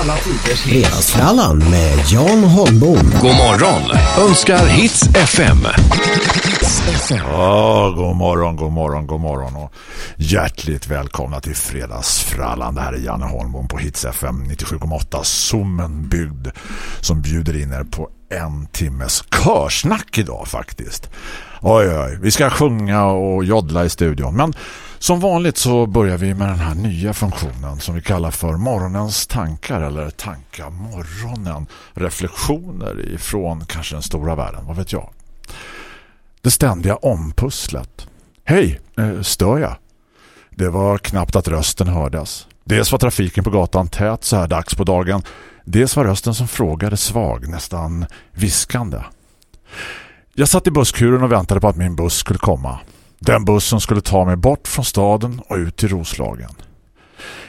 Alla tiders Fredagsfrallan med Jan Holmbom. God morgon önskar Hits FM. Ja, god morgon, god morgon, god morgon och hjärtligt välkomna till Fredagsfrallan. Det här är Janne Holmbom på Hits FM 97,8 Zoomen byggd som bjuder in er på en timmes körsnack idag faktiskt. Oj, oj, vi ska sjunga och joddla i studion. Men som vanligt så börjar vi med den här nya funktionen som vi kallar för morgonens tankar eller tanka morgonen. Reflektioner ifrån kanske den stora världen, vad vet jag. Det ständiga ompusslet. Hej, eh, stör jag? Det var knappt att rösten hördes. Dels var trafiken på gatan tät så här dags på dagen. Dels var rösten som frågade svag, nästan viskande. Jag satt i busskuren och väntade på att min buss skulle komma. Den bussen skulle ta mig bort från staden och ut till Roslagen.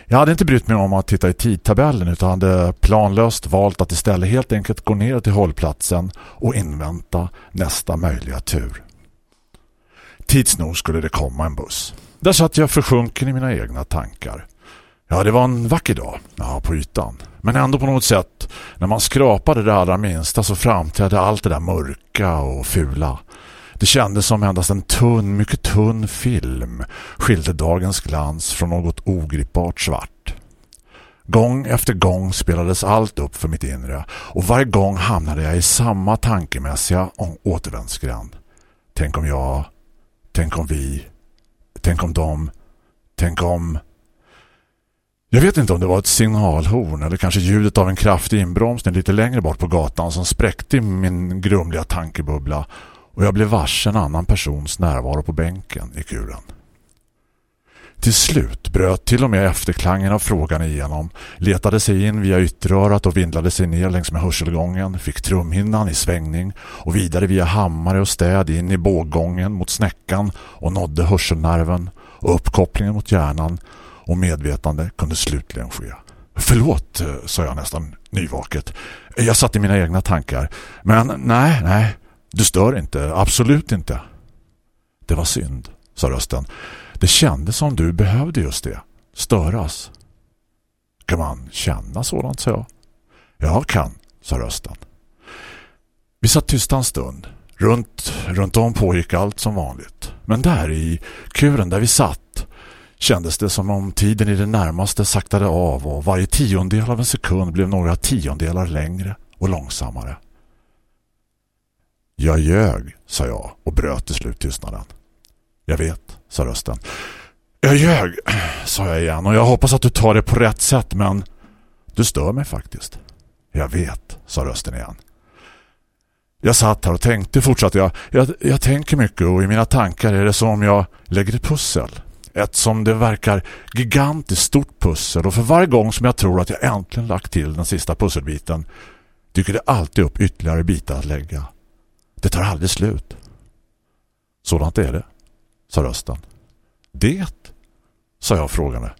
Jag hade inte brytt mig om att titta i tidtabellen utan hade planlöst valt att istället helt enkelt gå ner till hållplatsen och invänta nästa möjliga tur. Tids nog skulle det komma en buss. Där satt jag försjunken i mina egna tankar. Ja, det var en vacker dag, ja, på ytan. Men ändå på något sätt, när man skrapade det allra minsta så framträdde allt det där mörka och fula. Det kändes som endast en tunn, mycket tunn film skilde dagens glans från något ogripbart svart. Gång efter gång spelades allt upp för mitt inre och varje gång hamnade jag i samma tankemässiga återvändsgränd. Tänk om jag, tänk om vi, tänk om dem, tänk om... Jag vet inte om det var ett signalhorn eller kanske ljudet av en kraftig inbromsning lite längre bort på gatan som spräckte min grumliga tankebubbla och jag blev varse en annan persons närvaro på bänken i kuren. Till slut bröt till och med efterklangen av frågan igenom, letade sig in via ytterörat och vindlade sig ner längs med hörselgången, fick trumhinnan i svängning och vidare via hammare och städ in i båggången mot snäckan och nådde hörselnerven och uppkopplingen mot hjärnan och medvetande kunde slutligen ske. Förlåt, eh, sa jag nästan nyvaket. Jag satt i mina egna tankar. Men nej, nej, du stör inte, absolut inte. Det var synd, sa rösten. Det kändes som du behövde just det. Störas. Kan man känna sådant, sa jag. Jag kan, sa rösten. Vi satt tysta en stund. Runt, runt om pågick allt som vanligt. Men där i kuren där vi satt kändes det som om tiden i det närmaste saktade av och varje tiondel av en sekund blev några tiondelar längre och långsammare. Jag ljög, sa jag och bröt till slut tystnaden. Jag vet, sa rösten. Jag ljög, sa jag igen och jag hoppas att du tar det på rätt sätt men du stör mig faktiskt. Jag vet, sa rösten igen. Jag satt här och tänkte, fortsatte jag. jag. Jag tänker mycket och i mina tankar är det som om jag lägger ett pussel. Ett som det verkar gigantiskt stort pussel och för varje gång som jag tror att jag äntligen lagt till den sista pusselbiten dyker det alltid upp ytterligare bitar att lägga. Det tar aldrig slut. Sådant är det, sa rösten. Det, sa jag frågande.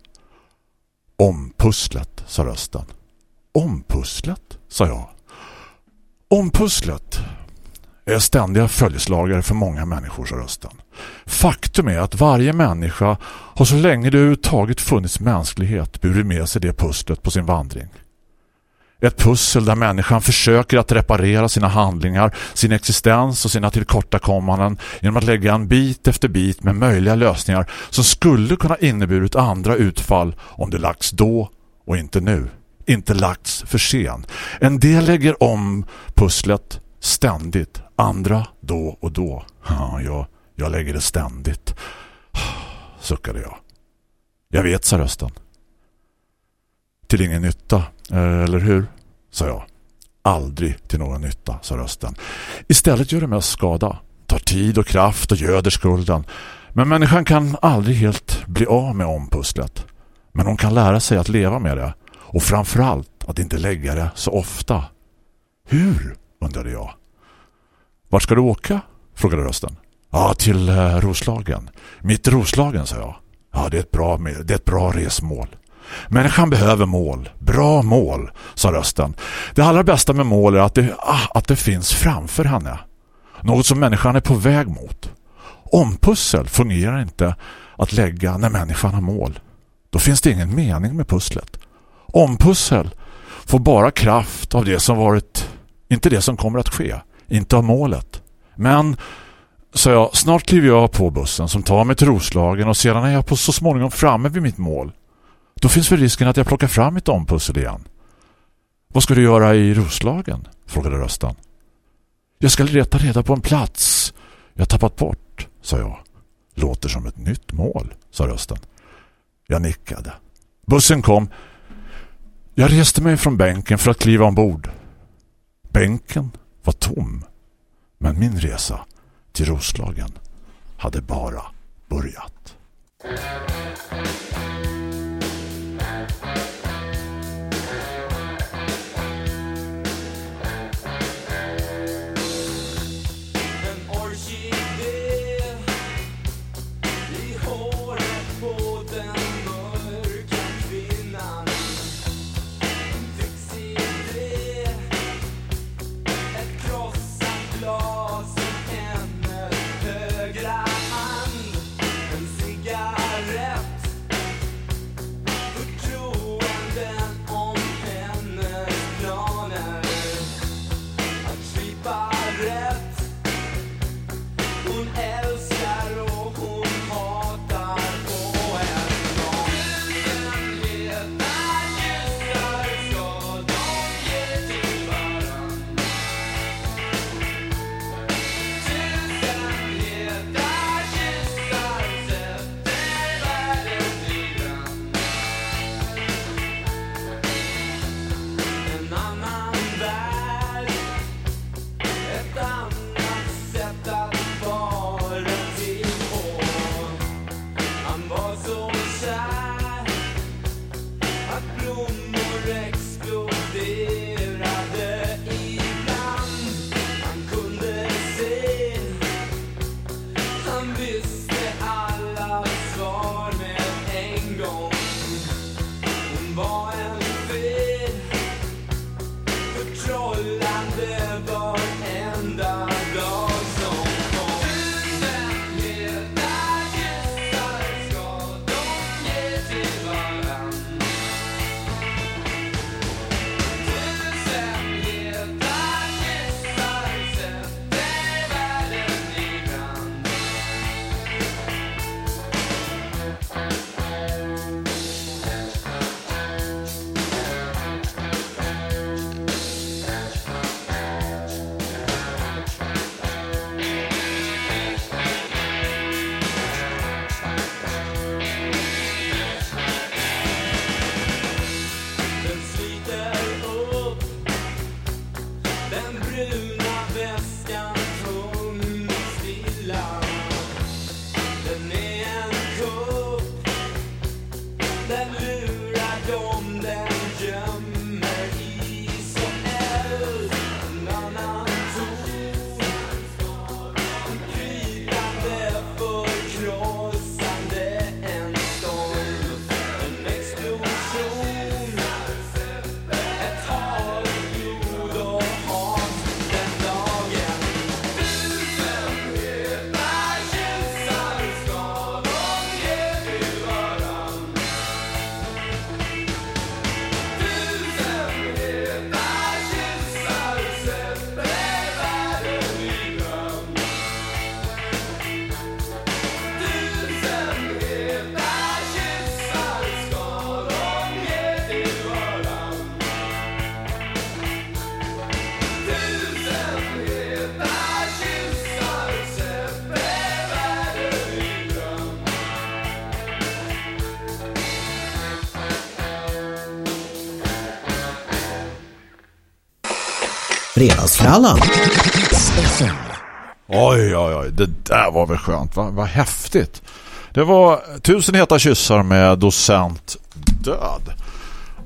Ompusslet, sa rösten. Ompusslet, sa jag. Ompusslet är ständiga följeslagare för många människor, sa rösten. Faktum är att varje människa har så länge det överhuvudtaget funnits mänsklighet burit med sig det pusslet på sin vandring. Ett pussel där människan försöker att reparera sina handlingar, sin existens och sina tillkortakommanden genom att lägga en bit efter bit med möjliga lösningar som skulle kunna inneburit andra utfall om det lagts då och inte nu. Inte lagts för sen. En del lägger om pusslet ständigt, andra då och då. Ja, jag, jag lägger det ständigt. Suckade jag. Jag vet, sa rösten. Till ingen nytta, Eh, eller hur? sa jag. Aldrig till någon nytta, sa rösten. Istället gör det mest skada. Tar tid och kraft och göder skulden. Men människan kan aldrig helt bli av med ompusslet. Men hon kan lära sig att leva med det. Och framförallt att inte lägga det så ofta. Hur? undrade jag. Vart ska du åka? frågade rösten. Ja, till eh, Roslagen. Mitt Roslagen, sa jag. Ja, det är ett bra, det är ett bra resmål. Människan behöver mål. Bra mål, sa rösten. Det allra bästa med mål är att det, ah, att det finns framför henne. Något som människan är på väg mot. Ompussel fungerar inte att lägga när människan har mål. Då finns det ingen mening med pusslet. Ompussel får bara kraft av det som varit, inte det som kommer att ske, inte av målet. Men, sa jag, snart kliver jag på bussen som tar mig till Roslagen och sedan är jag på så småningom framme vid mitt mål. Då finns väl risken att jag plockar fram mitt ompussel igen. Vad ska du göra i Roslagen? frågade rösten. Jag ska leta reda på en plats jag tappat bort, sa jag. Låter som ett nytt mål, sa rösten. Jag nickade. Bussen kom. Jag reste mig från bänken för att kliva ombord. Bänken var tom. Men min resa till Roslagen hade bara börjat. Fredagsfrallan. Oj, oj, oj. Det där var väl skönt. Vad, vad häftigt. Det var tusen heta kyssar med docent död.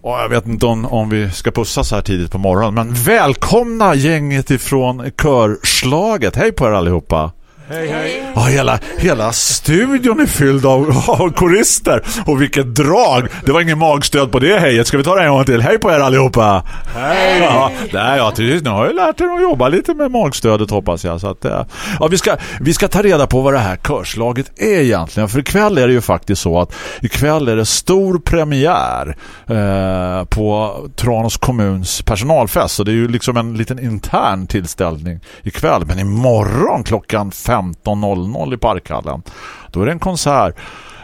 Och jag vet inte om, om vi ska pussas här tidigt på morgonen. Men välkomna gänget ifrån körslaget. Hej på er allihopa. Hej, hej. Ja, hela, hela studion är fylld av, av korister. Och vilket drag. Det var ingen magstöd på det hejet. Ska vi ta det en gång till? Hej på er allihopa. Hej. Ja, där, ja, precis. Nu har jag lärt er att jobba lite med magstödet hoppas jag. Så att, eh, ja, vi, ska, vi ska ta reda på vad det här körslaget är egentligen. För ikväll är det ju faktiskt så att ikväll är det stor premiär eh, på Tranås kommuns personalfest. Så det är ju liksom en liten intern tillställning ikväll. Men imorgon klockan 15.00 i Parkhallen. Då är det en konsert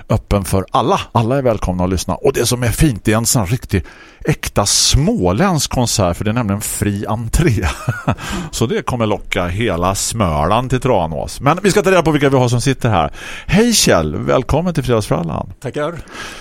öppen för alla. Alla är välkomna att lyssna. Och det som är fint är en sån riktig äkta småländsk konsert för det är nämligen fri entré. Så det kommer locka hela Smörland till Tranås. Men vi ska ta reda på vilka vi har som sitter här. Hej Kjell, välkommen till Fredagsfrallan. Tackar.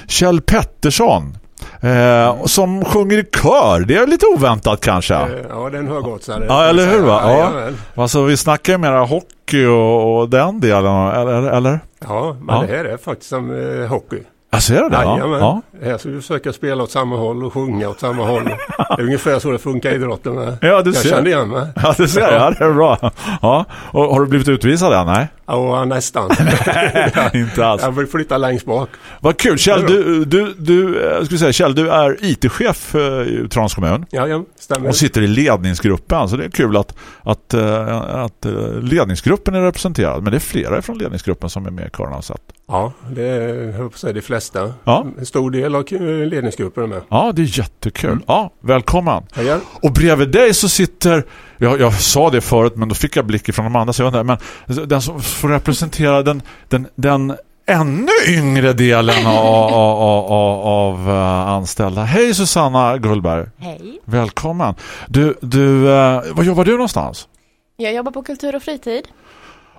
Kjell Pettersson eh, som sjunger i kör. Det är lite oväntat kanske. Eh, Ja, den hör gott. Så. Ja, eller hur va? Ja. Alltså vi snackar ju mera hockey och, och den delen, eller? eller? Ja, men Ja. det här är faktiskt som eh, hockey. Alltså är det det? Ja. Ja. Här ska du försöka spela åt samma håll och sjunga åt samma håll. Det är ungefär så det funkar i idrotten med. Ja, du jag ser. kände igen mig. Ja, det ser jag. Det är bra. Ja. Och har du blivit utvisad än? Nej, Ja, nästan. inte alls. jag vill flytta längst bak. Vad kul. Kjell, du, du, du, eh, ska vi säga, Kjell, du är IT-chef eh, i Trans kommun Ja, ja, stämmer. och sitter i ledningsgruppen. Så det är kul att, att, eh, att eh, ledningsgruppen är representerad. Men det är flera från ledningsgruppen som är med i jag sett. Ja, det är jag höll på att säga, de flesta. Ja. En stor del av ledningsgruppen är med. Ja, det är jättekul. Ja, välkommen. Hejar. Och bredvid dig så sitter, jag, jag sa det förut men då fick jag blick från de andra så jag men den som får representera den, den, den ännu yngre delen av, av, av, av eh, anställda. Hej Susanna Gullberg, Hej. välkommen. Du, du, eh, var jobbar du någonstans? Jag jobbar på kultur och fritid.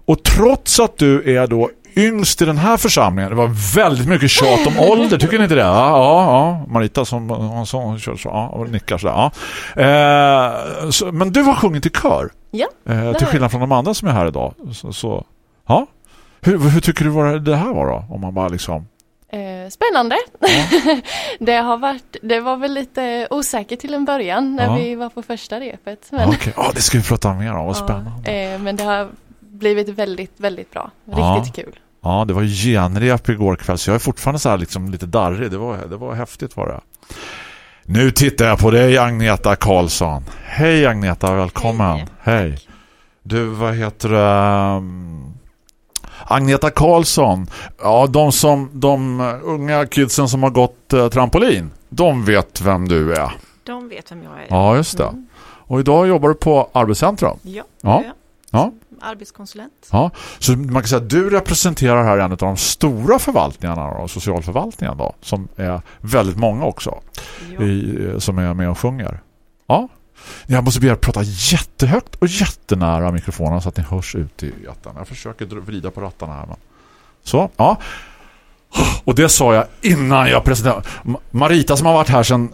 Och trots att du är då yngst i den här församlingen, det var väldigt mycket tjat om ålder, tycker ni inte det? Ja, ja, ja. Marita som hon, som, hon så, ja, och nickar så, ja. Eh, så. Men du har sjungit i kör, Ja, eh, till skillnad från de andra som är här idag. Så, så ja. Hur, hur tycker du var det här var då? Om man bara liksom... eh, spännande. det har varit, det var väl lite osäkert till en början när Ja. vi var på första repet. Ja, Men, Okej, ja, det ska vi prata mer om, vad ja, spännande. eh, men det har blivit väldigt, väldigt bra. Ja. Riktigt kul. Ja, det var genrep igår kväll så jag är fortfarande så här liksom lite darrig. Det var, det var häftigt var det. Nu tittar jag på dig Agneta Karlsson. Hej Agneta, välkommen. Hej. Hej. Du, vad heter det? Um, Agneta Karlsson. Ja, de som de unga kidsen som har gått eh, trampolin. De vet vem du är. De vet vem jag är. Ja, just det. Och idag jobbar du på Arbetscentrum. Ja, Ja. Ja. Arbetskonsulent. Ja, så man kan säga att du representerar här en av de stora förvaltningarna då, socialförvaltningen då, som är väldigt många också i, eh, som är med och sjunger. Ja. Jag måste be er prata jättehögt och jättenära mikrofonen så att ni hörs ut i ettan. Jag försöker vrida på rattarna här. Men. Så, ja. Och det sa jag innan jag presenterade. Ma- Marita som har varit här sedan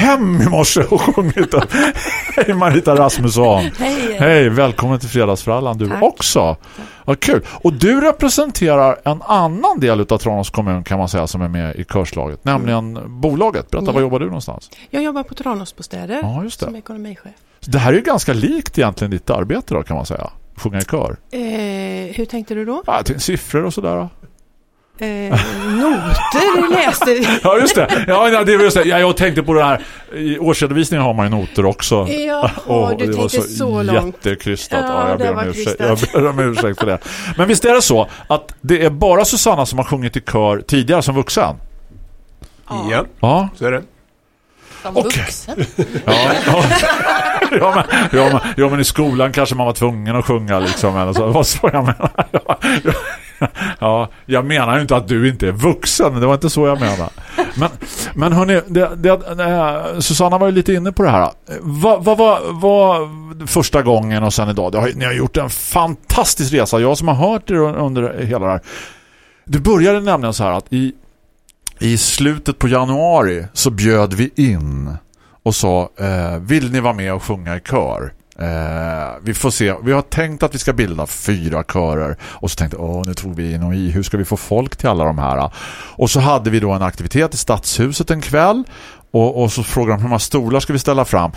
fem i morse och sjungit. Hej Marita Rasmusson. Hej! Hej, välkommen till Fredagsfrallan du Tack. också. Vad kul. Och du representerar en annan del av Tranås kommun kan man säga som är med i körslaget, nämligen bolaget. Berätta, Ja. var jobbar du någonstans? Jag jobbar på Tranåsbostäder Ja, just som det. ekonomichef. Det här är ju ganska likt egentligen ditt arbete då kan man säga. Sjunga i kör. Eh, hur tänkte du då? Ja, siffror och sådär. Eh, noter läste Ja, just det. Ja, ja, det var just det. Ja, jag tänkte på det här. I årsredovisningen har man ju noter också. Ja, Åh, du det var tänkte så, långt. jättekrystat. Ja, Ja, jag, det ber om var ursäkt. jag ber om ursäkt för det. Men visst är det så att det är bara Susanna som har sjungit i kör tidigare som vuxen? Ja, Ja. så är det. Som Okej. vuxen. Ja, ja. Ja, men, ja, men, ja, men i skolan kanske man var tvungen att sjunga liksom, eller så. Vad så jag menar? Ja, ja, ja, jag menar ju inte att du inte är vuxen, det var inte så jag menade. Men, men hörni, det, det, Susanna var ju lite inne på det här. Vad vad var va, första gången och sen idag? Det har, ni har gjort en fantastisk resa. Jag som har hört er under hela det här. Det började nämligen så här att i, i slutet på januari så bjöd vi in och sa, eh, vill ni vara med och sjunga i kör? Eh, vi får se. Vi har tänkt att vi ska bilda fyra körer. Och så tänkte åh nu tog vi in och i. Hur ska vi få folk till alla de här? Och så hade vi då en aktivitet i Stadshuset en kväll. Och, och så frågade de hur många stolar ska vi ställa fram?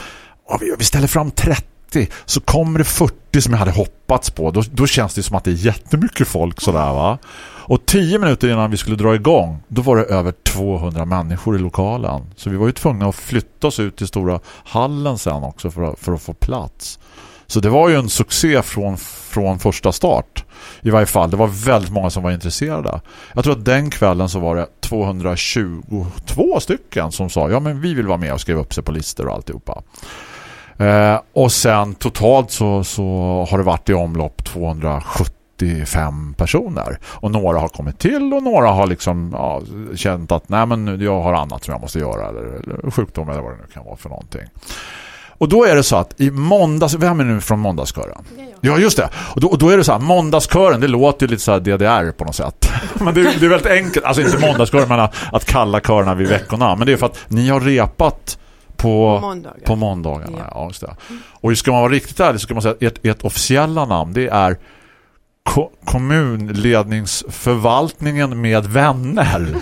Och vi, vi ställer fram 30 30 så kommer det 40 som jag hade hoppats på. Då, då känns det som att det är jättemycket folk sådär va. Och tio minuter innan vi skulle dra igång då var det över 200 människor i lokalen. Så vi var ju tvungna att flytta oss ut till stora hallen sen också för att, för att få plats. Så det var ju en succé från, från första start. I varje fall, det var väldigt många som var intresserade. Jag tror att den kvällen så var det 222 stycken som sa ja men vi vill vara med och skriva upp sig på listor och alltihopa. Eh, och sen totalt så, så har det varit i omlopp 270 275 personer. Och några har kommit till och några har liksom ja, känt att nej men jag har annat som jag måste göra eller, eller sjukdom eller vad det nu kan vara för någonting. Och då är det så att i måndags, vem är nu från måndagskören? Ja, just det. Och då, och då är det så här, måndagskören, det låter ju lite så här DDR på något sätt. men det, det är väldigt enkelt, alltså inte måndagskören, men att, att kalla körerna vid veckorna. Men det är för att ni har repat på, Måndagar. på måndagarna. Ja. Ja. just det. Och ska man vara riktigt ärlig så kan man säga att ert, ert officiella namn, det är ko kommunledningsförvaltningen med vänner.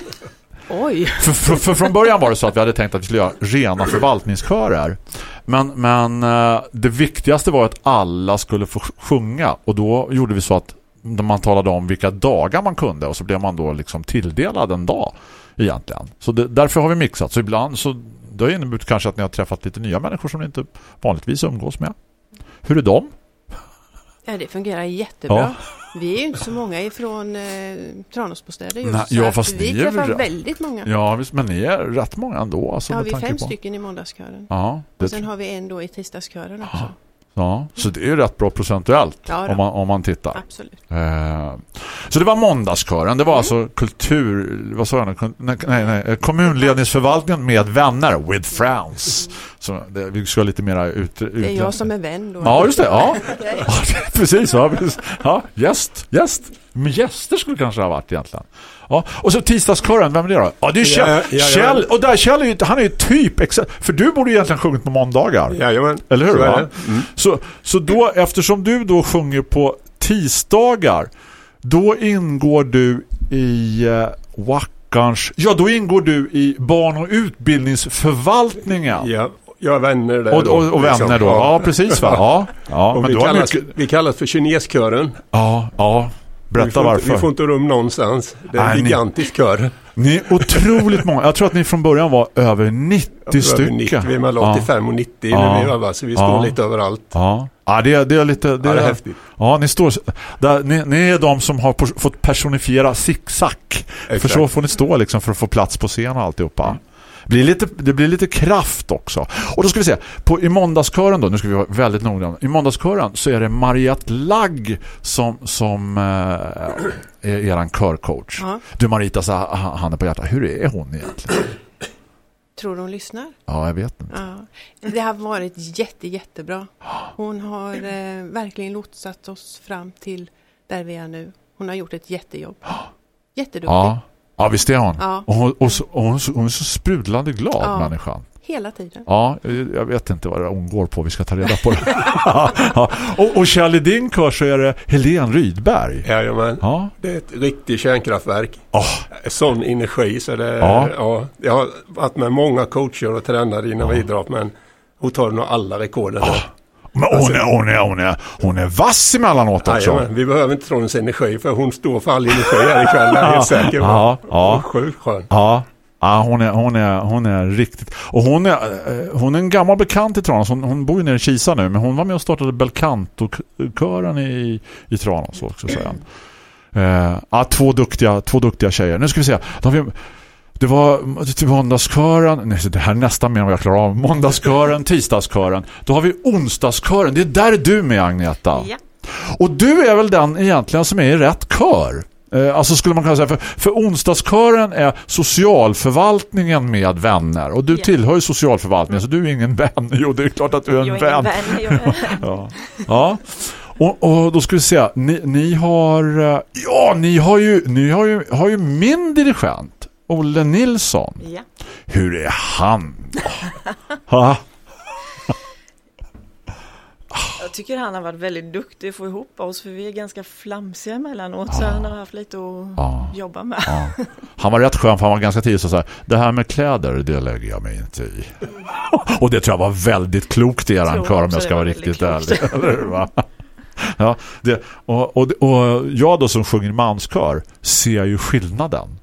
Oj, För, för, för från början var det så att vi hade tänkt att vi skulle göra rena förvaltningskörer. Men, men eh, det viktigaste var att alla skulle få sjunga. Och då gjorde vi så att man talade om vilka dagar man kunde. Och så blev man då liksom tilldelad en dag egentligen. Så det, därför har vi mixat. Så ibland så det har inneburit kanske att ni har träffat lite nya människor som ni inte vanligtvis umgås med. Hur är de? Ja, det fungerar jättebra. Ja. Vi är ju inte så många ifrån eh, Tranåsbostäder just. Nej, ja, fast vi ni är träffar väl- väldigt många. Ja, visst, men ni är rätt många ändå. Alltså, Ja, vi är fem på. stycken i måndagskören. Ja, det, Och sen har vi en då i tisdagskören också. ja, så det är ju rätt bra procentuellt Ja, om, man, om man tittar. Absolut. Eh, Så det var måndagskören. Det var alltså kultur... Vad sa jag Nej, nej. Kommunledningsförvaltningen med vänner. With friends. Så det, vi ska lite mera ut... ut Det är jag som är vän då. Ja, just det. Ja, ja precis. Ja, precis. ja gäst. Gäst. Men gäster skulle kanske ha varit egentligen. Ja. Och så tisdagskören, vem är det då? Ja, det är Kjell. Ja, ja, ja. Kjell. Och där Kjell är ju, han är ju typ... För du borde ju egentligen sjungit på måndagar. Jajamän. Eller hur? Så. Mm. Så, så då, eftersom du då sjunger på tisdagar, då ingår du i eh, Wackarns... Ja, då ingår du i barn- och utbildningsförvaltningen. Ja, är vänner där Och, och, och liksom. vänner då. Ja, precis va? Ja, ja Och men vi, du kallas, mycket... vi kallas för kineskören. Ja, ja. vi Berätta får, varför. Inte, vi får inte rum någonstans. Det är Nej, en ni- gigantisk kör. Ni är otroligt många. Jag tror att ni från början var över 90 Jag tror att vi är stycken. 90, vi är mellan Ja. 85 och 90 Ja. när vi övar, så vi står Ja. lite överallt. Ja, ja det, är- det är lite... Det Ja, det är häftigt. Ja, ni står där, ni, ni är de som har fått personifiera zigzag. För så får ni stå liksom för att få plats på scen och alltihopa. Det blir lite, det blir lite kraft också. Och då ska vi se, på, i måndagskören då, nu ska vi vara väldigt noggranna. I måndagskören så är det Mariette Lagg som, som eh, är eran körcoach. Ja. Du Marita, så ha- handen på hjärtat, hur är hon egentligen? Tror hon lyssnar? Ja, jag vet inte. Ja. Det har varit jätte, jättebra. Hon har eh, verkligen lotsat oss fram till där vi är nu. Hon har gjort ett jättejobb. Jätteduktig. Ja, ja visst är hon. Ja. Och, hon, och, så, och hon, hon är så sprudlande glad, Ja. människan. Hela tiden. Ja, jag vet inte vad hon går på. Vi ska ta reda på det. ja. och, och Kjell i din kör så är det Helene Rydberg. Jajamän. Ja. Det är ett riktigt kärnkraftverk. Oh, Sån energi så det Ja. ja. Jag har varit med många coacher och tränare inom idrott men hon tar nog alla rekorden. där. Men hon är, hon, är, hon, är, hon är vass emellanåt också. Jajamän, vi behöver inte tro hennes energi för hon står för all energi här ikväll. Jag är helt säker på. Ja, ja. Sjukt skön. Ja, ja hon, är, hon, är, hon är riktigt... Och hon är, eh, hon är en gammal bekant i Tranås. Hon, hon bor ju nere i Kisa nu. Men hon var med och startade Belcanto-kören i, i Tranås också. Säger han. Eh, ja, två, duktiga, två duktiga tjejer. Nu ska vi se. Det var till måndagskören. Nej, det här är nästan mer än vad jag klarar av. Måndagskören, tisdagskören. Då har vi onsdagskören. Det är där du är med Agneta. Ja. Och du är väl den egentligen som är i rätt kör? Eh, alltså skulle man kunna säga, för, för onsdagskören är socialförvaltningen med vänner. Och du Ja. tillhör ju socialförvaltningen, så du är ingen vän. Jo, det är klart att du är en Jag är vän. vän. Ja. ja. Och, och då ska vi se, ni, ni har eh, ja, ni har ju ni har ju, har ju min dirigent Olle Nilsson. Ja. Hur är han? Ha? Jag tycker han har varit väldigt duktig att få ihop oss för vi är ganska flamsiga emellanåt så han har haft lite att Ja. jobba med. Ja. Han var rätt skön för han var ganska tidigt så så här, det här med kläder, det lägger jag mig inte i. Och det tror jag var väldigt klokt i eran tror kör om jag ska var vara riktigt ärlig. Ja, det, och, och, och jag då som sjunger manskör ser ju skillnaden.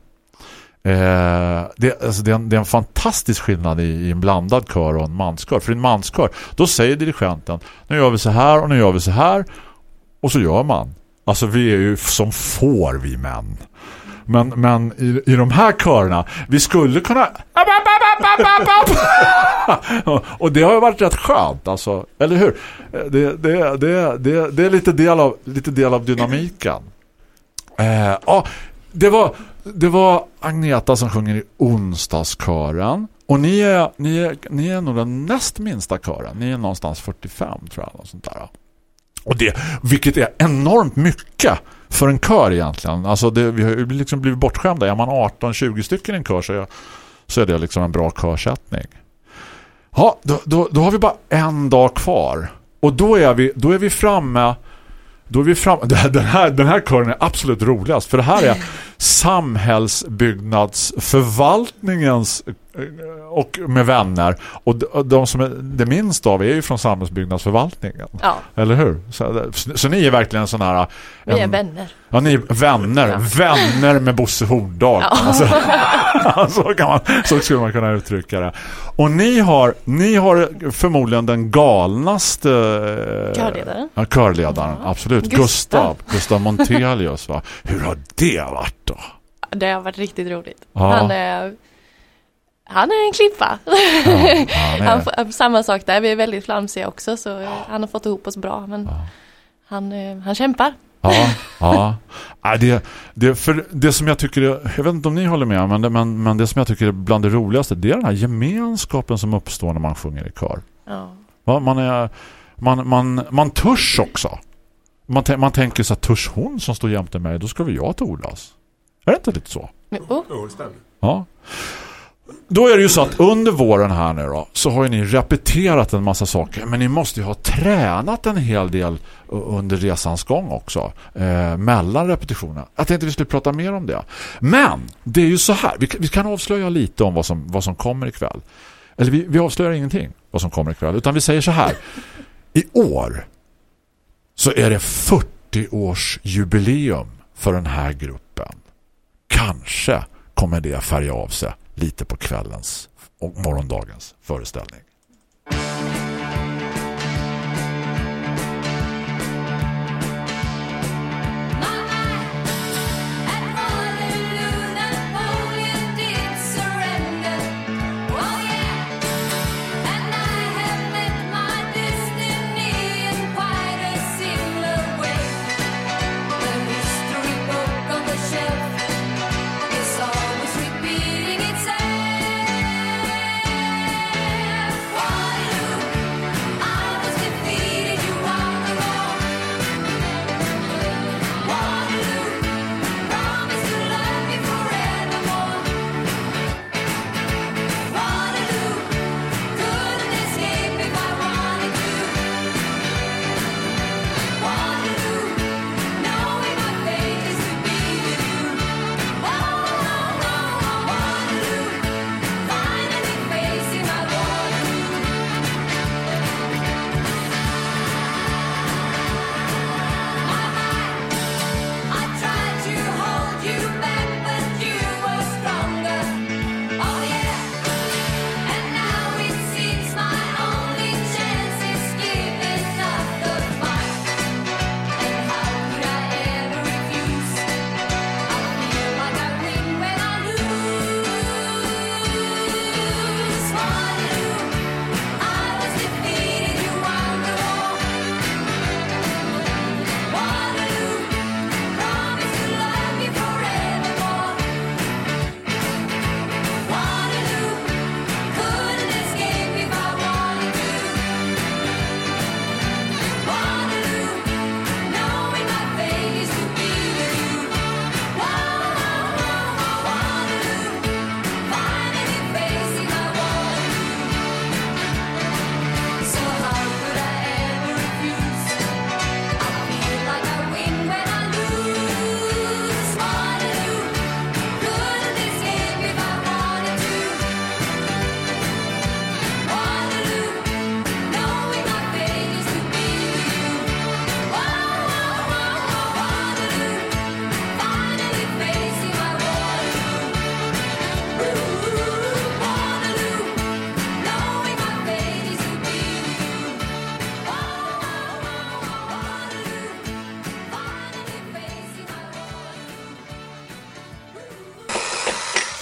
Det, alltså det, är en, det är en fantastisk skillnad i, i en blandad kör och en manskör. För i en manskör, då säger dirigenten nu gör vi så här och nu gör vi så här och så gör man. Alltså vi är ju som får vi män. Men, men i, i de här körerna vi skulle kunna och det har ju varit rätt skönt alltså, eller hur? Det, det, det, det, det är lite del av, lite del av dynamiken. Eh, ah, det var det var Agneta som sjunger i onsdagskören. Och ni är, ni, är, ni är nog den näst minsta kören. Ni är någonstans 45 tror jag. Något sånt där. Och det, vilket är enormt mycket för en kör egentligen. Alltså det, vi har ju liksom blivit bortskämda. Är man 18-20 stycken i en kör så är, så är det liksom en bra körsättning. Ja, då, då, då har vi bara en dag kvar. Och då är vi, då är vi framme då är vi fram den här den här kören är absolut roligast för det här är samhällsbyggnadsförvaltningens och med vänner och de, som är det minst av är ju från samhällsbyggnadsförvaltningen. Ja, Eller hur? Så, så, ni är verkligen sån här vi är en- vänner. Ja, ni är vänner. Vänner med Bosse Horndag. Alltså, så, kan man, så skulle man kunna uttrycka det. Och ni har, ni har förmodligen den galnaste eh, Körledaren. Ja, körledaren, absolut. Gustav. Gustav. Gustav Montelius, va? Hur har det varit då? Det har varit riktigt roligt. Ja. Han är han är en klippa. Ja, han är- Han, får- samma sak där, vi är väldigt flamsiga också så eh, han har fått ihop oss bra men han, eh, han kämpar. Ja, ja. Nej, det, det, för det som jag tycker är, jag vet inte om ni håller med men det, men, men det som jag tycker är bland det roligaste det är den här gemenskapen som uppstår när man sjunger i kör. Ja. Man, är, man, man, man törs också. Man, man tänker så att törs hon som står jämte mig, då ska vi jag tolas. Är det inte lite så? Oh, Jo, det stämmer. Ja. Då är det ju så att under våren här nu då så har ju ni repeterat en massa saker men ni måste ju ha tränat en hel del under resans gång också eh, mellan repetitionerna. Jag tänkte vi skulle prata mer om det. Men det är ju så här, vi, kan- vi kan avslöja lite om vad som, vad som kommer ikväll. Eller vi, vi avslöjar ingenting vad som kommer ikväll utan vi säger så här. I år så är det 40 års jubileum för den här gruppen. Kanske kommer det färga av sig lite på kvällens och morgondagens föreställning.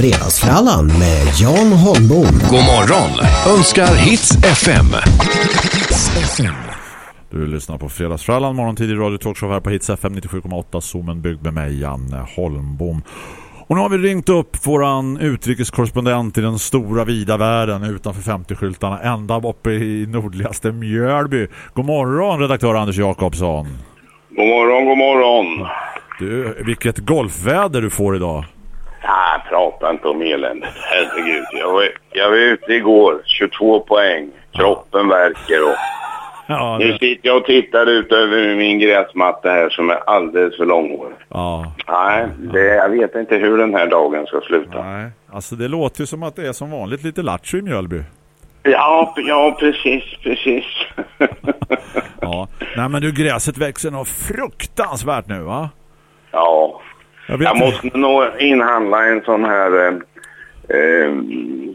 Fredagsfrallan med Jan Holmbom. God morgon önskar Hits FM. Du lyssnar på Fredagsfrallan, morgontid i Radio Talkshow här på Hits FM 97,8, Zoomen byggd med mig, Janne Holmbom. Och nu har vi ringt upp våran utrikeskorrespondent i den stora vida världen utanför 50-skyltarna ända uppe i nordligaste Mjölby. God morgon, redaktör Anders Jakobsson. God morgon, god morgon. Du, vilket golfväder du får idag. Nej, prata inte om eländet. Herregud. Jag var, jag var ute igår, 22 poäng. Kroppen verkar och Ja, nu sitter jag och tittar ut över min gräsmatta här som är alldeles för långhårig. ja, Nej, det, jag vet inte hur den här dagen ska sluta. nej. Alltså det låter ju som att det är som vanligt lite lattjo i Mjölby. Ja, ja precis, precis. Ja. Nej men du, gräset växer nog fruktansvärt nu va? ja, Jag jag måste nog inhandla en sån här... Eh, eh,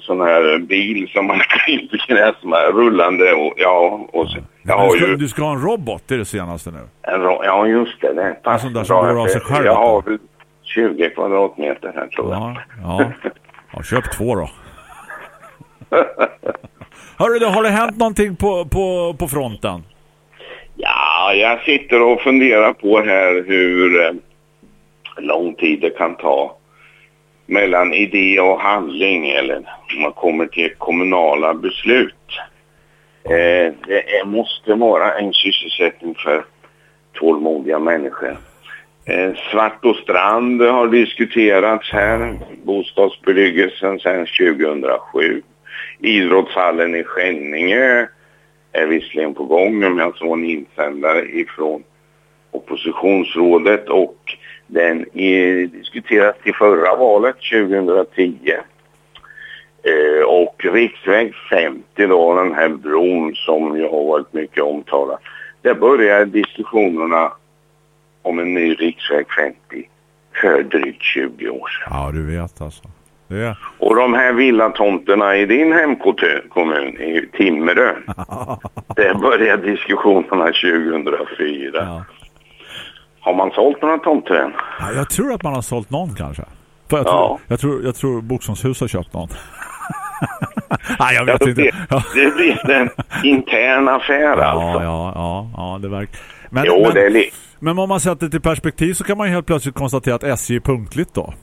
sån här bil som man kan in i gräs med rullande och ja och så, jag du, har ska, ju du ska ha en robot, det är det senaste nu. En ra- Ja, just det. det En sån där som går av sig själv, Jag har väl 20 kvadratmeter här tror jag. Ja, ja. köp två då. Hörru, du, har det hänt någonting på, på, på fronten? Ja, jag sitter och funderar på här hur eh, tid det kan ta mellan idé och handling eller om man kommer till kommunala beslut. Eh, det är, måste vara en sysselsättning för tålmodiga människor. Eh, Svart och strand har diskuterats här, bostadsbebyggelsen sedan 2007. Idrottshallen i Skänninge är visserligen på gång men jag såg en insändare ifrån oppositionsrådet och den är, diskuteras till förra valet 2010. Eh, och riksväg 50 då, den här bron som ju har varit mycket omtalad. Där började diskussionerna om en ny riksväg 50 för drygt 20 år sedan. Ja, du vet alltså. Det. Och de här villatomterna i din hemkommun, i Timmerö, där började diskussionerna 2004. Ja. Har man sålt några tomter än? Ja, jag tror att man har sålt någon kanske. För jag, tror, Ja. jag, tror, jag tror Boxholmshus har köpt någon. Nej, jag Ja, vet inte. det blir en intern affär Ja, alltså. ja, ja, ja, det verkar. Men, Jo, men, det är li- men om man sätter det till perspektiv så kan man ju helt plötsligt konstatera att SJ är punktligt då.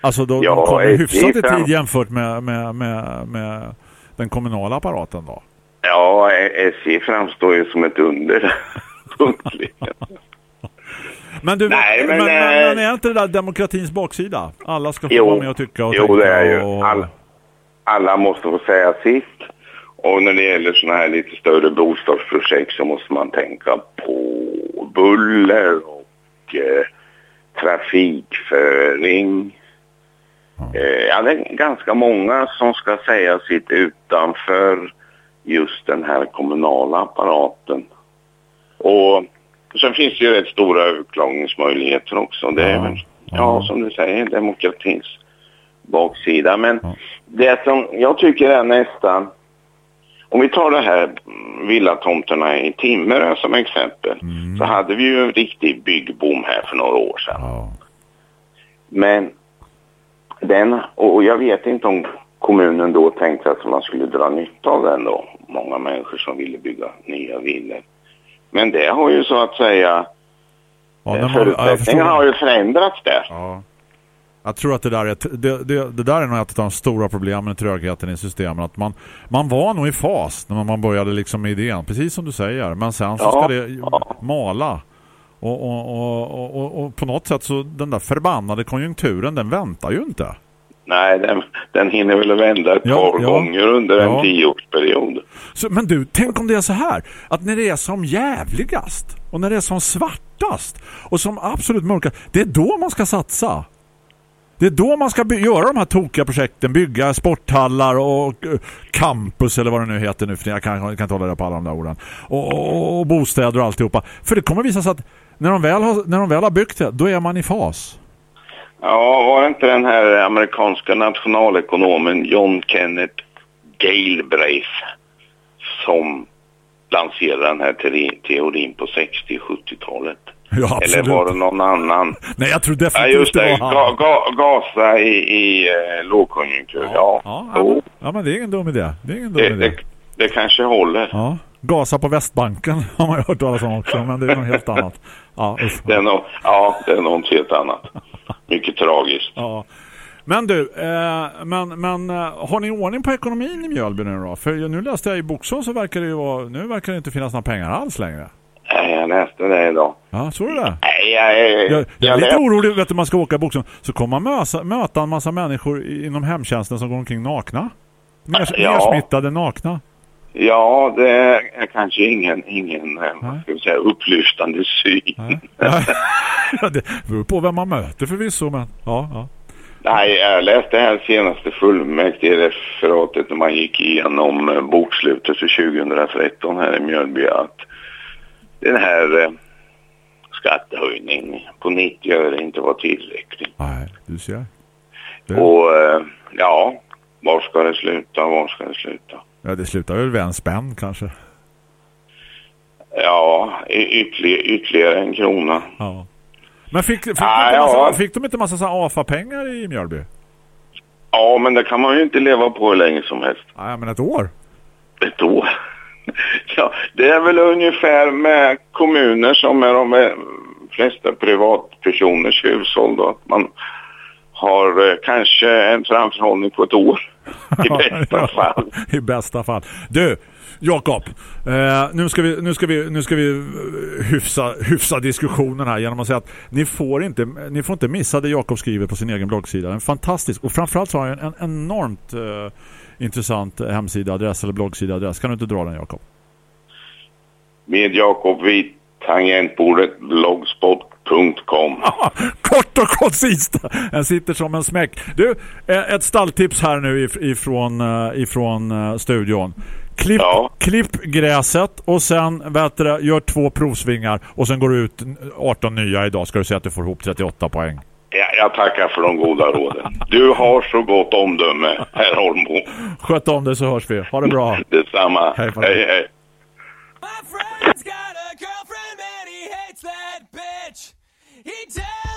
Alltså då Ja, de kommer hyfsat i tid jämfört med, med, med, med den kommunala apparaten då. Ja, SJ framstår ju som ett under. Punktligen. Men du, Nej, men, men, men, eh, men är inte det där demokratins baksida? Alla ska få Jo, vara med och tycka och jo det är ju. och... All, alla måste få säga sitt. Och när det gäller sådana här lite större bostadsprojekt så måste man tänka på buller och eh, trafikföring. Eh, ja, det är ganska många som ska säga sitt utanför just den här kommunala apparaten. Och sen finns det ju rätt stora överklagningsmöjligheter också. Det är Ja, väl, ja. ja, som du säger, demokratins baksida. Men det som jag tycker är nästan, om vi tar det här mm, villatomterna i Timmerö som exempel, så hade vi ju en riktig byggboom här för några år sedan. Ja. Men den, och jag vet inte om kommunen då tänkte att man skulle dra nytta av den då. Många människor som ville bygga nya villor. Men det har ju så att säga, Ja, jag förutsättningarna har ju förändrats där. Ja. Jag tror att det där är det, det, det där är nog ett av de stora problemen med trögheten i systemen. Att man, man var nog i fas när man började liksom med idén, precis som du säger. Men sen så Ja, ska det ja. mala. Och, och, och, och på något sätt så den där förbannade konjunkturen, den väntar ju inte. Nej, den, den hinner väl vända ett Ja, par ja. gånger under en Ja. tioårsperiod. Så, men du, tänk om det är så här. Att när det är som jävligast och när det är som svartast och som absolut mörkast, det är då man ska satsa. Det är då man ska göra de här tokiga projekten, bygga sporthallar och eh, campus eller vad det nu heter nu för jag kan, jag kan inte hålla det på alla de där orden. Och, och, och bostäder och alltihopa. För det kommer visa sig att när de väl har, när de väl har byggt det, då är man i fas. Ja, var det inte den här amerikanska nationalekonomen John Kenneth Galbraith som lanserade den här teori- teorin på 60-70-talet? Ja. Eller var det någon annan? Nej, jag tror Ja, definitivt just det. det var Ga, han. ga, gasa i, i eh, lågkonjunktur. Ja, Ja, ja, men, ja, men det är ingen dum idé. Det är ingen dum det, idé. det, det kanske håller. Ja. Gasa på Västbanken har man hört talas om också, men det är något helt annat. Ja, usch. Det är nog, ja, det är något helt annat. Mycket tragiskt. Ja. Men du, eh, men, men eh, har ni ordning på ekonomin i Mjölby nu då? För nu läste jag i Boksson så verkar det ju vara, nu verkar det inte finnas några pengar alls längre. Nej, Jag läste det idag. Ja, såg du det? Nej, jag, jag, Jag, jag är lite orolig du, man ska åka Boksson. Så kommer man mösa, möta en massa människor inom hemtjänsten som går omkring nakna. Mer, Ja. mer smittade nakna. Ja, det är kanske ingen, ingen vad ska säga, upplyftande syn. Nej. Ja, det beror på vem man möter förvisso, men ja, ja. Nej, jag läste här senaste fullmäktige-referatet när man gick igenom eh, bokslutet för 2013 här i Mjölby att den här eh, skattehöjningen på 90 öre inte var tillräcklig. Nej, du ser. Det, Och ja, var ska det sluta? Var ska det sluta? Ja, det slutar väl vid en spänn kanske. Ja, ytterligare, ytterligare en krona. Ja. Men fick, fick, Ah, de, inte ja. massa, fick de inte massa AFA-pengar i Mjölby? Ja, men det kan man ju inte leva på hur länge som helst. Nej, men ett år. Ett år. Ja, det är väl ungefär med kommuner som är de eh, flesta privatpersoners hushåll då. Att man har eh, kanske en framförhållning på ett år. I bästa fall. I bästa fall. Du, Jakob, eh, nu, ska vi, nu, ska vi, nu ska vi eh, hyfsa, hyfsa diskussionen här genom att säga att ni får inte, ni får inte missa det Jakob skriver på sin egen bloggsida. En fantastisk, och framförallt så har han en, en enormt eh, intressant hemsidaadress eller bloggsidaadress. Kan du inte dra den Jakob? Med Jakob Witt, tangentbordet, blogspot.com. Ah, Kort och koncist. Den sitter som en smäck. Du, eh, ett stalltips här nu if- ifrån, eh, ifrån eh, studion. Klipp, Ja. klipp gräset och sen vet du, gör två provsvingar och sen går du ut 18 nya idag ska du se att du får ihop 38 poäng. Ja, jag tackar för de goda råden. Du har så gott omdöme, herr Holmbo. Sköt om dig så hörs vi. Ha det bra. Detsamma. Hej hej. hej. My friend's got a girlfriend and he hates that bitch. He tells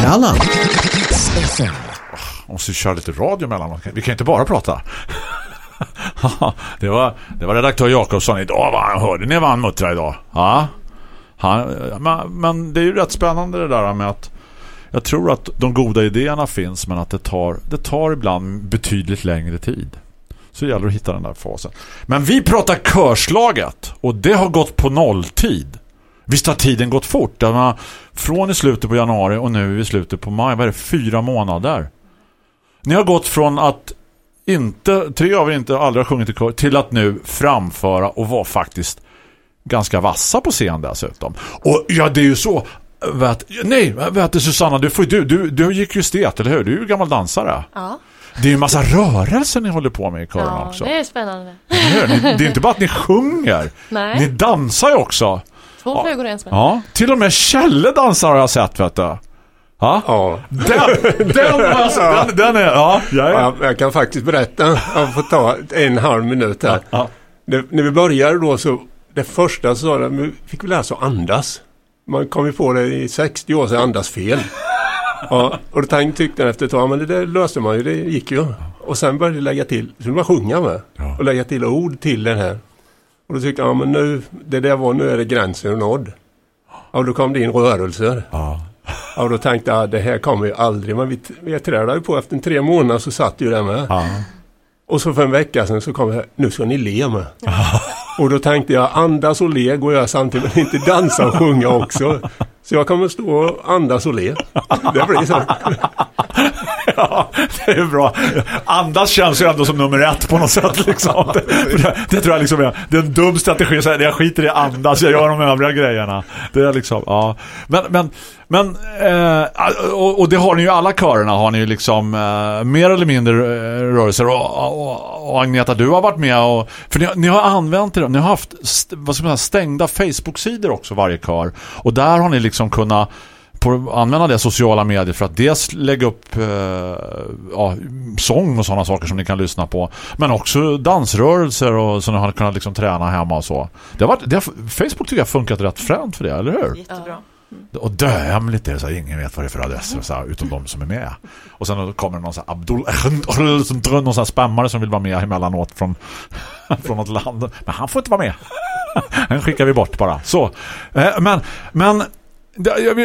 Fredagsfrallan. måste köra lite radio mellan. Vi kan inte bara prata. det, var, det var redaktör Jakobsson idag. Va? Hörde ni vad han muttrade idag? Ja. Han, men, men det är ju rätt spännande det där med att jag tror att de goda idéerna finns men att det tar, det tar ibland betydligt längre tid. Så det gäller att hitta den där fasen. Men vi pratar körslaget och det har gått på nolltid. Visst har tiden gått fort. Från i slutet på januari och nu i slutet på maj. Vad är det? Fyra månader. Ni har gått från att inte, tre av er inte aldrig har sjungit i kör till att nu framföra och vara faktiskt ganska vassa på scen dessutom. Och ja, det är ju så vet, nej, vet du Susanna, du, får, du, du, du gick ju stet, eller hur? Du är ju gammal dansare. Ja, Det är ju en massa rörelser ni håller på med i kören ja också. det är spännande. Ni- Det är inte bara att ni sjunger. Nej. Ni dansar ju också. Två Ja. flugor i en smäll. Ja, till och med Kjelle dansar har jag sett, vet du. Ja, Ja. den, den, alltså, den, den är, ja, ja, ja. Ja, jag kan faktiskt berätta. Jag får ta en halv minut här. ja. Det, när vi började då så det första så sa de, vi fick vi lära oss att andas. Man kom ju på det i 60 år så andas fel. Ja, och då tänkte, tyckte efter ett tag, men det där löste man ju, det gick ju. Och sen började jag lägga till, så man sjunga med. Och lägga till ord till den här. Och då tyckte ja men nu, det där var, nu är det gränsen nådd. Ja, och då kom det in rörelser. ja. Ja, och då tänkte jag, det här kommer ju aldrig. Men vi, vi tränade ju på efter tre månader så satt ju det med. ja. Och så för en vecka sedan så kom jag, nu ska ni le med. och då tänkte jag, andas och le går jag samtidigt, men inte dansa och sjunga också. Så jag kommer stå och andas och le. Det blir så. Ja, det är bra. Andas känns ju ändå som nummer ett på något sätt. Liksom. Det, det, tror jag liksom är, det är en dum strategi. Så jag skiter i andas, jag gör de övriga grejerna. Det är liksom, ja. Men, men, men eh, och, och det har ni ju alla körerna har ni ju liksom eh, mer eller mindre eh, rörelser. Och, och, och Agneta, du har varit med och, för ni, ni har använt det, ni har haft vad ska man säga, stängda Facebook-sidor också varje kör. Och där har ni liksom kunnat på, använda det sociala medier för att dels lägga upp eh, ja, sång och sådana saker som ni kan lyssna på. Men också dansrörelser och så ni har kunnat liksom träna hemma och så. Det har varit, det har, Facebook tycker jag har funkat rätt fränt för det, eller hur? Jättebra. Och dömligt är det så här, ingen vet vad det är för adresser och så här, utom de som är med. Och sen kommer det någon så här Abdul någon så här spammare som vill vara med emellanåt från, från något land. Men han får inte vara med. Den skickar vi bort bara. Så. Eh, Men, men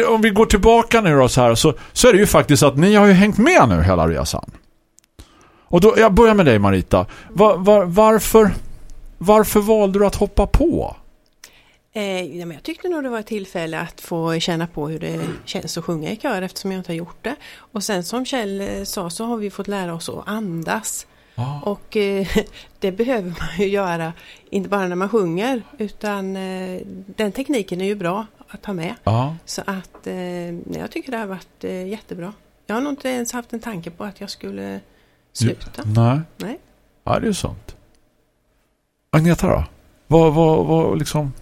om vi går tillbaka nu då så här så, så är det ju faktiskt att ni har ju hängt med nu hela resan. Och då, jag börjar med dig Marita. Var, var, varför, varför valde du att hoppa på? Eh, jag tyckte nog det var ett tillfälle att få känna på hur det känns att sjunga i kör eftersom jag inte har gjort det. Och sen som Kjell eh, sa så har vi fått lära oss att andas. Ja. Och eh, det behöver man ju göra, inte bara när man sjunger utan eh, den tekniken är ju bra att ha med. Ja. Så att eh, jag tycker det har varit eh, jättebra. Jag har nog inte ens haft en tanke på att jag skulle sluta. Nej. Nej. Ja, det är ju sant. Agneta då? Vad, vad, vad liksom...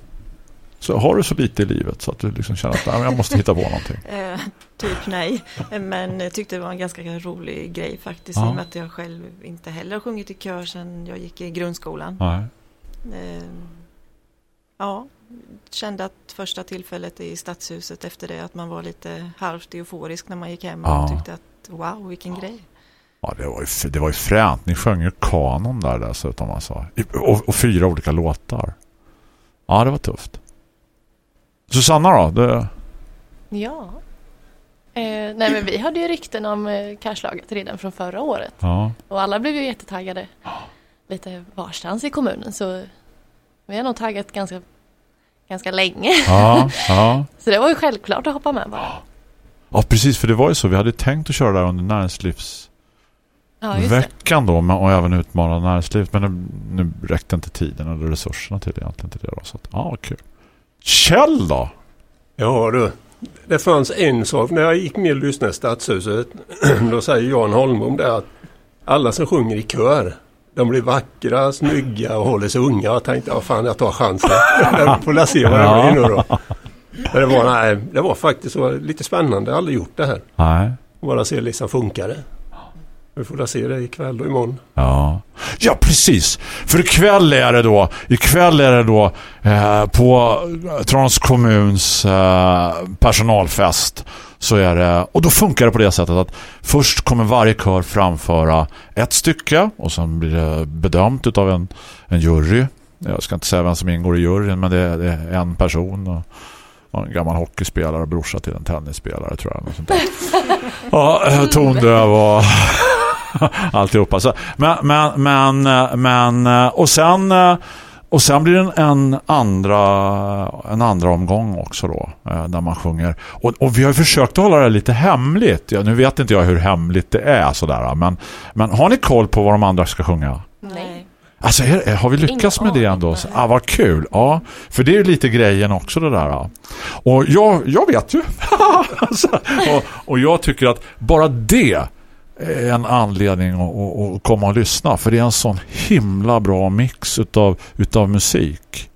Så har du så lite i livet så att du liksom känner att "Nej, men jag måste hitta på någonting? Eh, typ nej, men jag tyckte det var en ganska rolig grej faktiskt Ja. i och med att jag själv inte heller har sjungit i kör sedan jag gick i grundskolan. Nej. Eh, ja, kände att första tillfället i stadshuset efter det att man var lite halvt euforisk när man gick hem och Ja. tyckte att wow, vilken grej. Ja, det var ju, det var ju fränt. Ni sjöng ju kanon där dessutom. Alltså. Och, och fyra olika låtar. Ja, det var tufft. Susanna då? Det, Ja. Eh, nej men vi hade ju rykten om eh, Karslaget redan från förra året. ja. Och alla blev ju jättetaggade. Lite varstans i kommunen så vi har nog taggat ganska, ganska länge. Ja, ja. Så det var ju självklart att hoppa med bara. ja, precis. För det var ju så. Vi hade tänkt att köra där under näringslivsveckan Ja, just det. då. Och även utmana näringslivet. Men nu, nu räckte inte tiden eller resurserna till egentligen till det. Då, så att, ja, kul. Kjell då? Ja du, det fanns en sak när jag gick ner och lyssnade i Stadshuset. Då säger Jan Holmbom där att alla som sjunger i kör de blir vackra, snygga och håller sig unga. Jag tänkte, ja fan jag tar chansen. Jag får se vad det blir nu då. Men det var, nej, det var faktiskt lite spännande. Jag har aldrig gjort det här. Nej. Bara se liksom funkar det. Vi får se det ikväll och imorgon. Ja. ja, precis. För ikväll är det då ikväll är det då eh, på Trons kommuns eh, personalfest så är det, och då funkar det på det sättet att först kommer varje kör framföra ett stycke och sen blir det bedömt utav en, en jury. Jag ska inte säga vem som ingår i juryn men det är, det är en person och, en gammal hockeyspelare och brorsa till en tennisspelare tror jag. Sånt där. Ja, eh, tondöv och alltihopa. Så, men, men, men, men, och sen och sen blir det en andra, en andra omgång också då, eh, där man sjunger. Och, och vi har ju försökt hålla det lite hemligt. Ja, nu vet inte jag hur hemligt det är sådär. Men, men har ni koll på vad de andra ska sjunga? Nej. Alltså är, har vi lyckats med det ändå? Så, ah, vad kul. Ja, för det är ju lite grejen också det där. ja. Och jag, jag vet ju. alltså, och, och jag tycker att bara det Eh, en anledning att, att, komma och lyssna. För det är en sån himla bra mix utav, utav musik.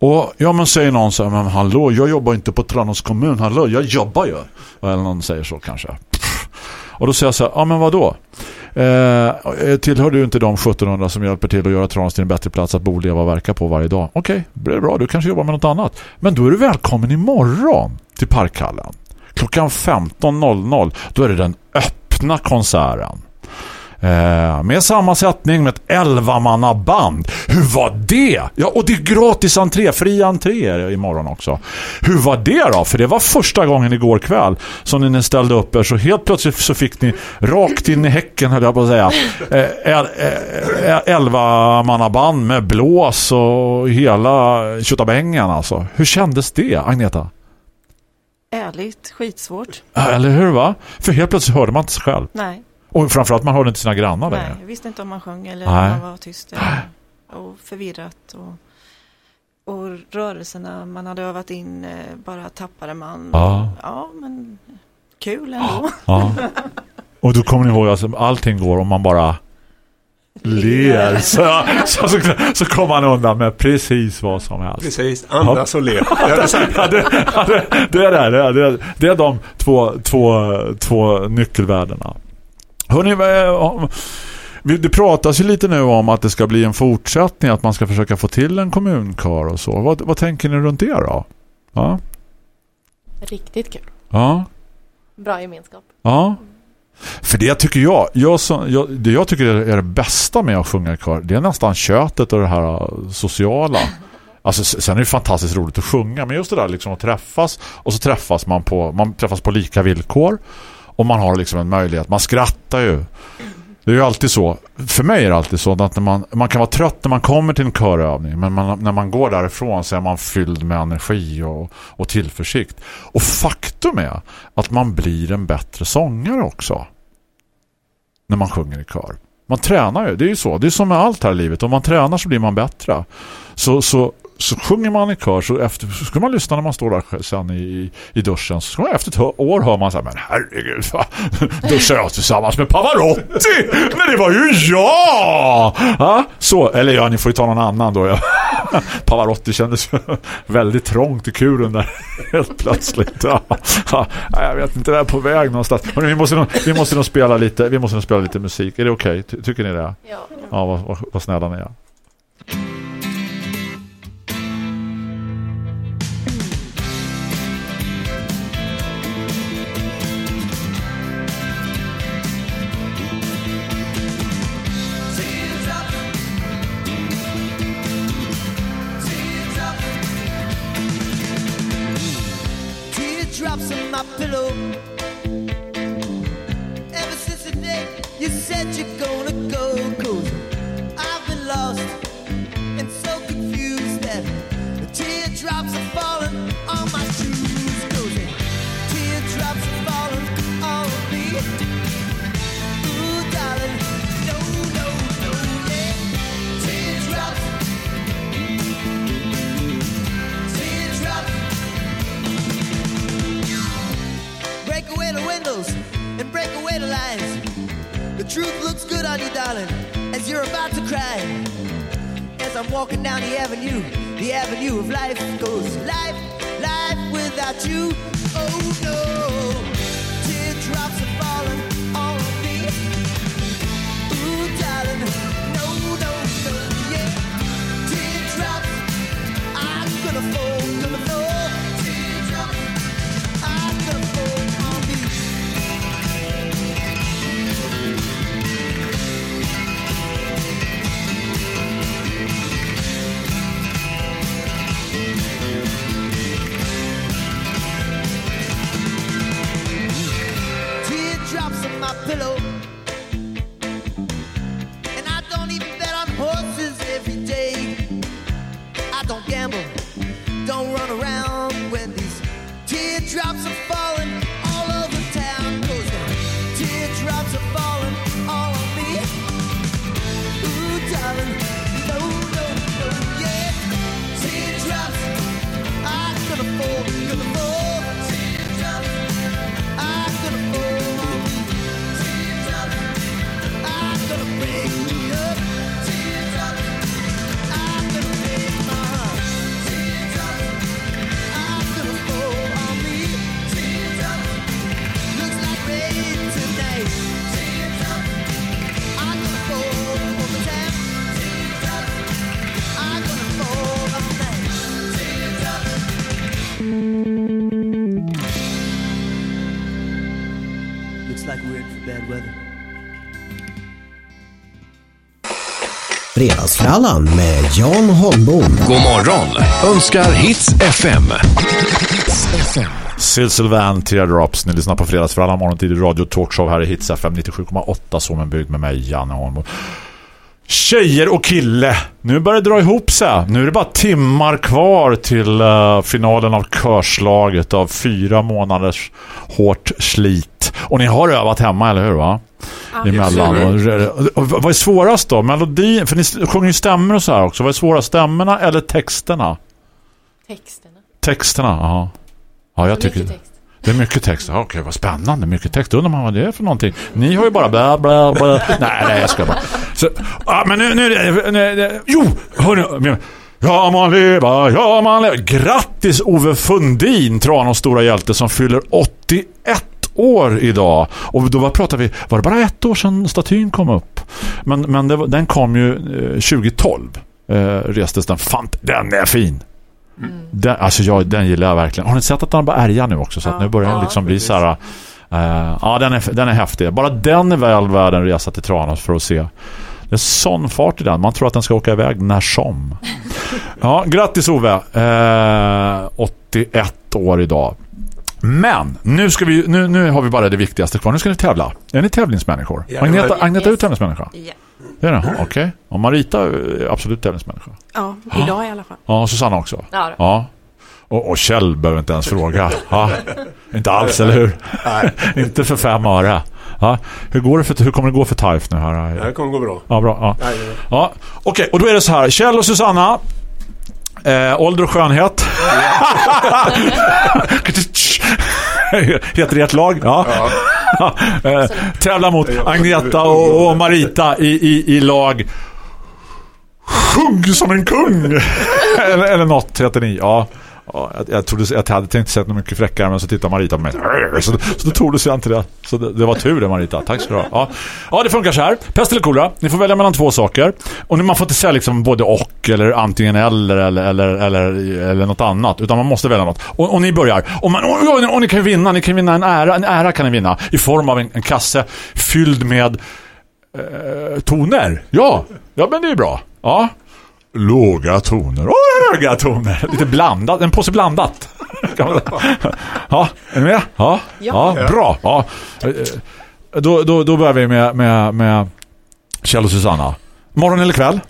Och ja men säger någon så här, men hallå, jag jobbar inte på Tranås kommun, hallå, jag jobbar ju. Eller någon säger så kanske. Och då säger jag så här, ja men vad då? Eh, eh, tillhör du inte de 1700 som hjälper till att göra Tranås till en bättre plats att bo, leva och verka på varje dag? Okej, det är bra, du kanske jobbar med något annat. Men då är du välkommen imorgon till Parkhallen. Klockan 15.00, då är det den öppna konserten. Eh, med sammansättning med ett 11 band. Hur var det? Ja, och det är gratis entré, fri entré imorgon också. Hur var det då? För det var första gången igår kväll som ni ställde upp er så helt plötsligt så fick ni rakt in i häcken höll jag på att säga. Eh, el, eh, eh 11 band med blås och hela tjottabängen alltså. Hur kändes det, Agneta? Ärligt, skitsvårt. Eller hur va? För helt plötsligt hörde man inte sig själv. Nej, Och framförallt man hörde inte sina grannar nej, längre. jag visste inte om man sjöng eller Nej. om man var tyst eller, och förvirrat. Och, och rörelserna man hade övat in eh, bara tappade man. Ja. ja, men kul ändå. Ja. Och då kommer ni ihåg att alltså, allting går om man bara ler. Så, så, så, så kommer man undan med precis vad som helst. Precis, andas och le. Ja, det, ja, det, ja, det, det är det. Det är, det är, det är de två, två, två nyckelvärdena. Hörrni, det pratas ju lite nu om att det ska bli en fortsättning, att man ska försöka få till en kommunkör och så. Vad, vad tänker ni runt det då? Ja, Riktigt kul. ja. Bra gemenskap. Ja. För det tycker jag, jag, som, jag det jag tycker är det bästa med att sjunga i kör, det är nästan köttet och det här äh, sociala. Alltså sen är det fantastiskt roligt att sjunga, men just det där liksom att träffas och så träffas man på man träffas på lika villkor och man har liksom en möjlighet, man skrattar ju. Det är ju alltid så. För mig är det alltid så att när man, man kan vara trött när man kommer till en körövning. Men man, när man går därifrån så är man fylld med energi och, och tillförsikt. Och faktum är att man blir en bättre sångare också. När man sjunger i kör. Man tränar ju, det är ju så. Det är som med allt här i livet. Om man tränar så blir man bättre. Så, så, så sjunger man i kör så, efter, så ska man lyssna när man står där sen i, i duschen. Så ska man, efter ett år hör man så här, men herregud, va? duschar jag tillsammans med Pavarotti? Men det var ju jag! Ja, så, eller ja, ni får ju ta någon annan då. Ja. Pavarotti kändes väldigt trångt i kuren där helt plötsligt. Ja, ja, jag vet inte, jag är på väg någonstans. Men vi måste nog, vi måste nog spela lite, vi måste nog spela lite musik. Är det okej? Ty, tycker ni det? Ja. Ja, vad, vad, vad snälla ni är. truth looks good on you, darling, as you're about to cry. As I'm walking down the avenue, the avenue of life goes life, life without you. Oh no, teardrops are falling on me. Ooh, darling, no, no, no, yeah. Teardrops, I'm gonna fall. pillow. Fredagsfrallan med Jan Holmbom. God morgon önskar Hits FM. Sil Sylvan, Teardrops. Ni lyssnar på Fredagsfrallan morgontid i radio talkshow här i Hits FM 97,8 som en bygd med mig, Janne Holm. Tjejer och kille, nu börjar det dra ihop sig. Nu är det bara timmar kvar till eh, finalen av körslaget av fyra månaders hårt slit. Och ni har övat hemma, eller hur va? Emellan. Och, och, vad är svårast då? Melodin, för ni sjunger ju stämmer och så här också. Vad är svårast, stämmorna eller texterna? Texterna. Texterna, ja. Ja, jag tycker... Text. Det är mycket text. Okej, Okej, vad spännande. Mycket text. Undrar man vad det är för någonting. Ni har ju bara bla bla bla. Nej, nej, jag ska bara. Så, ja, men nu, nu, nu, nu Jo, hörni. Ja, man lever, ja, man lever. Grattis Ove Fundin, Tranås stora hjälte som fyller 81 år idag. Och då var pratar vi, var det bara ett år sedan statyn kom upp? Men, men det, den kom ju eh, 2012. Eh, restes den. Fant, den är fin. Den, alltså jag, den gillar jag verkligen. Har ni sett att den bara ärgar nu också? Så Ja. nu börjar den Ja, liksom bli så här... eh, ja, den är, den är häftig. Bara den är väl värd en resa till Tranås för att se. Det är sån fart i den. Man tror att den ska åka iväg när som. Ja, grattis Ove. Eh, 81 år idag. Men nu, ska vi, nu, nu har vi bara det viktigaste kvar. Nu ska ni tävla. Är ni tävlingsmänniskor? Ja, Agneta, Agneta är du Yes. tävlingsmänniska? Ja. Det är det? Okej. Och Marita är absolut tävlingsmänniska. Ja, idag i alla fall. Ja, Susanna också. Ja. Ja. Och, och Kjell behöver inte ens fråga. Ja. Inte alls, eller hur? inte för fem öre. Ja. Hur, går det för, hur kommer det gå för Taif nu här? Det här kommer gå bra. Ja, bra. Ja. Nej, Ja. Okej, och då är det så här. Kjell och Susanna. Eh, ålder och skönhet. Heter det ett lag? Ja eh, tävlar mot Agneta och, och Marita i, i, i lag Sjung som en kung eller, eller något heter ni ja. Ja, jag, jag, trodde, jag hade tänkt säga något mycket fräckare men så tittade Marita på mig. Så, så då trodde jag inte det. Så det, det var tur det Marita, tack ska du ha. Ja. ja det funkar så här, pest eller kolera? Ni får välja mellan två saker. Och nu- man får inte säga liksom både och eller antingen eller eller, eller, eller, eller något annat utan man måste välja något. Och, och ni börjar. Och, man, och, och, och ni kan ju vinna, ni kan vinna en ära. En ära kan ni vinna i form av en, en kasse fylld med eh, toner. Ja, ja men det är bra. Ja. Låga toner. Åh, höga toner. Lite blandat. En påse blandat. Ja, är ni med? Ja, ja. bra. Ja. Eh, Då, då, då börjar vi med, med, med Kjell och Susanna. Morgon eller kväll?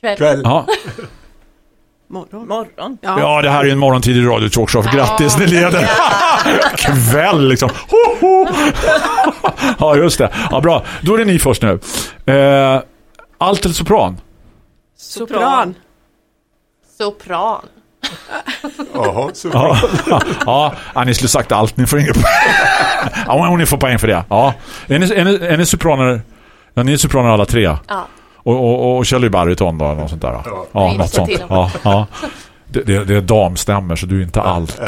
Kväll. Kväll. Ja. Morgon. Morgon. Ja. ja, det här är ju en morgontidig radio talkshow. Grattis, ni leder. kväll liksom. Ho, ho. ja, just det. Ja, bra. Då är det ni först nu. Eh, alt eller sopran? Sopran. Sopran. Jaha, så Ja, ja, ja, ni skulle sagt allt. Ni får inget ja, ni får poäng för det. Ja. Är, ni, är, ni, är ni sopraner? Ja, ni är sopraner alla tre. Ja. Och, och, och Kjell är baryton då, något sånt där. Ja, Ja. ja Nej, något så sånt. Ja, ja. Det, det, det är damstämmer så du är inte allt.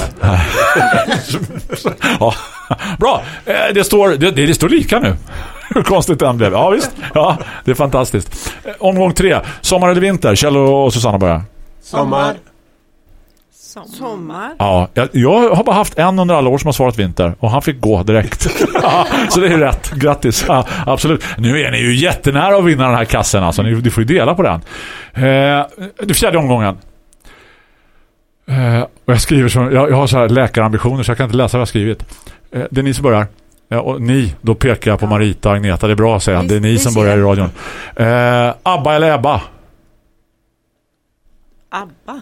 ja. Bra, Eh, det står, det, det, står lika nu. Hur konstigt det än blev. Ja visst, ja, det är fantastiskt. Eh, Omgång tre, sommar eller vinter? Kjell och Susanna börjar. sommar. Sommar. Ja, jag, jag har bara haft en under alla år som har svarat vinter och han fick gå direkt. Ja, så det är rätt. Grattis. Ja, absolut. Nu är ni ju jättenära att vinna den här kassen alltså. Ni, ni får ju dela på den. Eh, det fjärde omgången. Eh, och jag skriver så jag, jag har så här läkarambitioner så jag kan inte läsa vad jag har skrivit. Eh, det är ni som börjar. Ja, och ni, då pekar jag på Marita och Agneta. Det är bra att säga. Vi- Det är ni som ser. börjar i radion. Eh, Abba eller Ebba? Abba.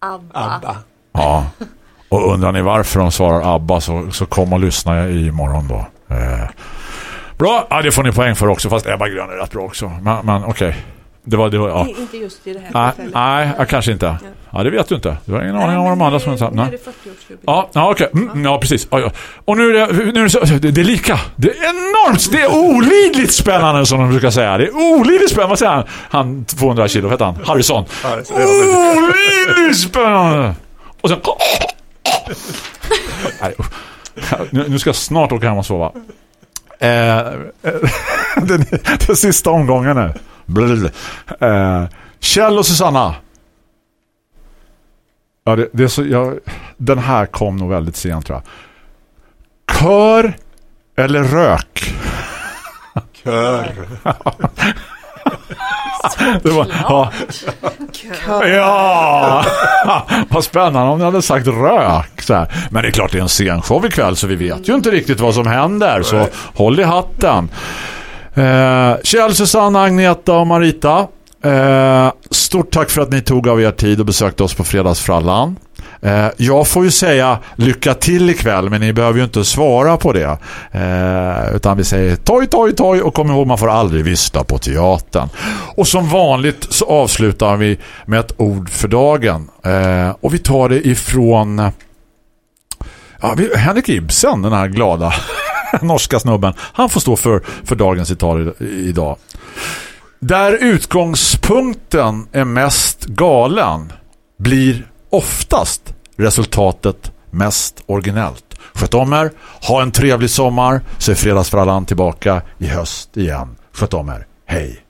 Abba. Abba. Ja. Och undrar ni varför de svarar ABBA så, så kom och lyssna imorgon då. Eh. Bra, ja, det får ni poäng för också fast Ebba Grön är rätt bra också. Men, men okej. Det var, det var, ja. I- Inte just i det här Nej, tillfället. nej, jag kanske inte. Ja, det vet du inte. Du har ingen aning om vad de andra som sa. sagt. Nu är Nej. det 40-årsjubileum. Ja, ja okej. Mm, ja, precis. Ja, ja. Och nu är, det, nu är det, så, det, det är lika. Det är enormt, det är olidligt spännande som de brukar säga. Det är olidligt spännande. Vad säger han? Han 200 kilo, heter han? Harrison. Ja. Olidligt spännande. Och sen... Nej, nu, nu ska jag snart åka hem och sova. Eh, eh, den, den sista omgången nu. Blablabla. Eh, Kjell och Susanna. Ja, det, det är så, jag, den här kom nog väldigt sent tror jag. Kör eller rök? Kör. Det var, ja. ja, vad spännande om ni hade sagt rök. Så här. Men det är klart det är en scenshow ikväll så vi vet ju inte riktigt vad som händer. Så håll i hatten. Eh, Kjell, Susanna, Agneta och Marita. Eh, stort tack för att ni tog av er tid och besökte oss på Fredagsfrallan. Eh, jag får ju säga lycka till ikväll men ni behöver ju inte svara på det. Eh, utan vi säger toj, toj, toj och kom ihåg man får aldrig vissla på teatern. Och som vanligt så avslutar vi med ett ord för dagen. Eh, och vi tar det ifrån ja, Henrik Ibsen, den här glada norska snubben. Han får stå för, för dagens citat idag. Där utgångspunkten är mest galen blir oftast resultatet mest originellt. Sköt om er, ha en trevlig sommar så är Fredagsfrallan tillbaka i höst igen. Sköt om er, hej!